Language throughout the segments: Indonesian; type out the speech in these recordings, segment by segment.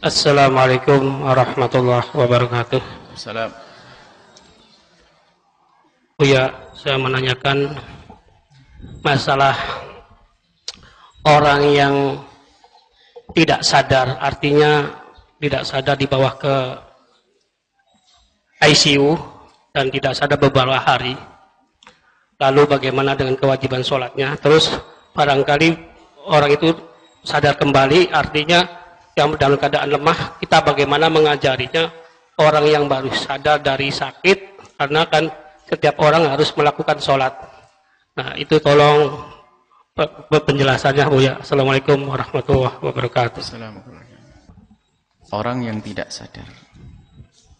Assalamualaikum warahmatullahi wabarakatuh. Salam. Oh ya, saya menanyakan masalah orang yang tidak sadar, artinya tidak sadar di bawah ke ICU dan tidak sadar beberapa hari. Lalu bagaimana dengan kewajiban sholatnya? Terus barangkali orang itu sadar kembali, artinya yang dalam keadaan lemah, kita bagaimana mengajarinya orang yang baru sadar dari sakit, karena kan setiap orang harus melakukan sholat. Nah, itu tolong penjelasannya Bu ya. Assalamualaikum warahmatullahi wabarakatuh. Orang yang tidak sadar,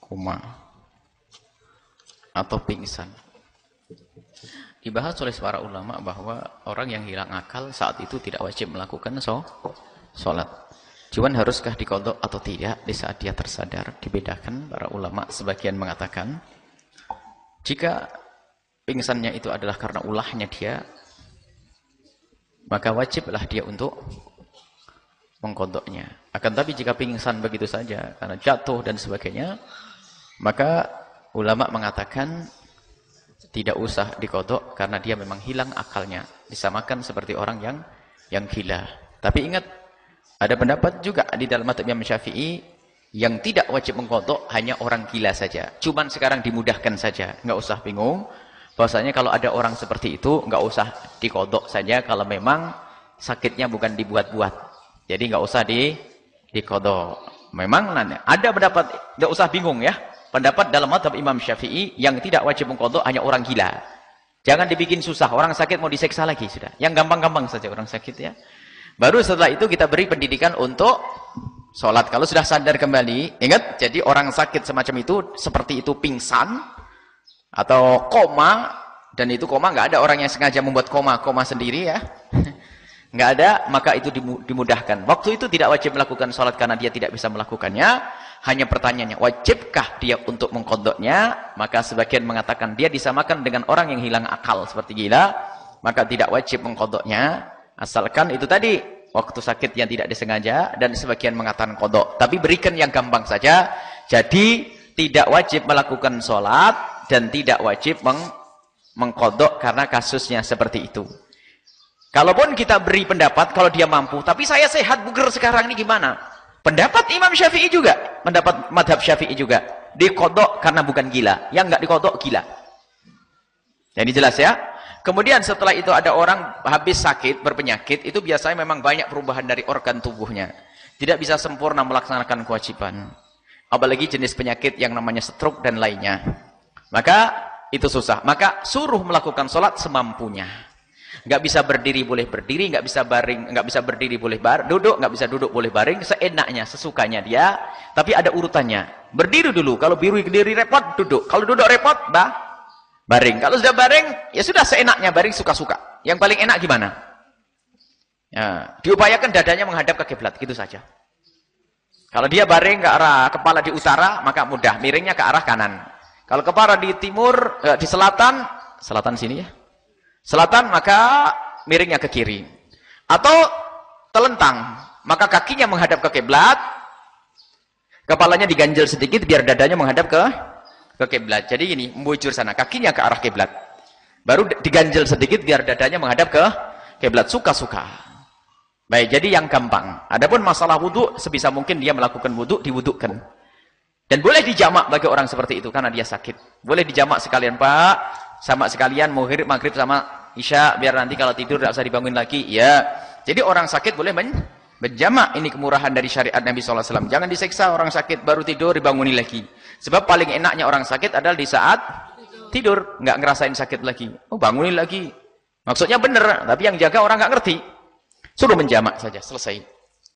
koma, atau pingsan. Dibahas oleh para ulama bahwa orang yang hilang akal saat itu tidak wajib melakukan sholat. Cuman haruskah dikodok atau tidak di saat dia tersadar? Dibedakan para ulama sebagian mengatakan jika pingsannya itu adalah karena ulahnya dia maka wajiblah dia untuk mengkodoknya. Akan tapi jika pingsan begitu saja karena jatuh dan sebagainya maka ulama mengatakan tidak usah dikodok karena dia memang hilang akalnya. Disamakan seperti orang yang yang gila. Tapi ingat ada pendapat juga di dalam mata Imam Syafi'i yang tidak wajib mengkodok hanya orang gila saja. Cuman sekarang dimudahkan saja, nggak usah bingung. Bahwasanya kalau ada orang seperti itu, nggak usah dikodok saja kalau memang sakitnya bukan dibuat-buat. Jadi nggak usah di dikodok. Memang ada pendapat, nggak usah bingung ya. Pendapat dalam mata Imam Syafi'i yang tidak wajib mengkodok hanya orang gila. Jangan dibikin susah, orang sakit mau diseksa lagi sudah. Yang gampang-gampang saja orang sakit ya. Baru setelah itu kita beri pendidikan untuk sholat. Kalau sudah sadar kembali, ingat, jadi orang sakit semacam itu, seperti itu pingsan, atau koma, dan itu koma, nggak ada orang yang sengaja membuat koma, koma sendiri ya. nggak ada, maka itu dimudahkan. Waktu itu tidak wajib melakukan sholat karena dia tidak bisa melakukannya. Hanya pertanyaannya, wajibkah dia untuk mengkodoknya? Maka sebagian mengatakan dia disamakan dengan orang yang hilang akal seperti gila. Maka tidak wajib mengkodoknya. Asalkan itu tadi waktu sakit yang tidak disengaja dan sebagian mengatakan kodok. Tapi berikan yang gampang saja. Jadi tidak wajib melakukan sholat dan tidak wajib meng mengkodok karena kasusnya seperti itu. Kalaupun kita beri pendapat kalau dia mampu, tapi saya sehat buger sekarang ini gimana? Pendapat Imam Syafi'i juga, pendapat madhab Syafi'i juga. Dikodok karena bukan gila. Yang nggak dikodok gila. Jadi jelas ya. Kemudian setelah itu ada orang habis sakit, berpenyakit, itu biasanya memang banyak perubahan dari organ tubuhnya. Tidak bisa sempurna melaksanakan kewajiban. Apalagi jenis penyakit yang namanya stroke dan lainnya. Maka itu susah. Maka suruh melakukan sholat semampunya. Nggak bisa berdiri boleh berdiri, nggak bisa baring, nggak bisa berdiri boleh bar, duduk, nggak bisa duduk boleh baring, seenaknya, sesukanya dia. Tapi ada urutannya. Berdiri dulu. Kalau biru berdiri repot, duduk. Kalau duduk repot, bah, Baring. Kalau sudah baring, ya sudah seenaknya baring suka-suka. Yang paling enak gimana? Ya, diupayakan dadanya menghadap ke kiblat, gitu saja. Kalau dia baring ke arah kepala di utara, maka mudah, miringnya ke arah kanan. Kalau kepala di timur, eh, di selatan, selatan sini ya. Selatan, maka miringnya ke kiri. Atau telentang, maka kakinya menghadap ke kiblat, kepalanya diganjel sedikit biar dadanya menghadap ke ke kiblat. Jadi ini membujur sana, kakinya ke arah kiblat. Baru diganjel sedikit biar dadanya menghadap ke kiblat. Suka-suka. Baik, jadi yang gampang. Adapun masalah wudhu, sebisa mungkin dia melakukan wudhu, diwudhukan. Dan boleh dijamak bagi orang seperti itu karena dia sakit. Boleh dijamak sekalian, Pak. Sama sekalian maghrib, maghrib sama isya biar nanti kalau tidur tidak usah dibangun lagi. Ya. Jadi orang sakit boleh men menjamak ini kemurahan dari syariat Nabi SAW. Jangan diseksa orang sakit baru tidur dibanguni lagi. Sebab paling enaknya orang sakit adalah di saat tidur, nggak ngerasain sakit lagi. Oh, bangunin lagi. Maksudnya benar, tapi yang jaga orang nggak ngerti. Suruh menjamak saja, selesai.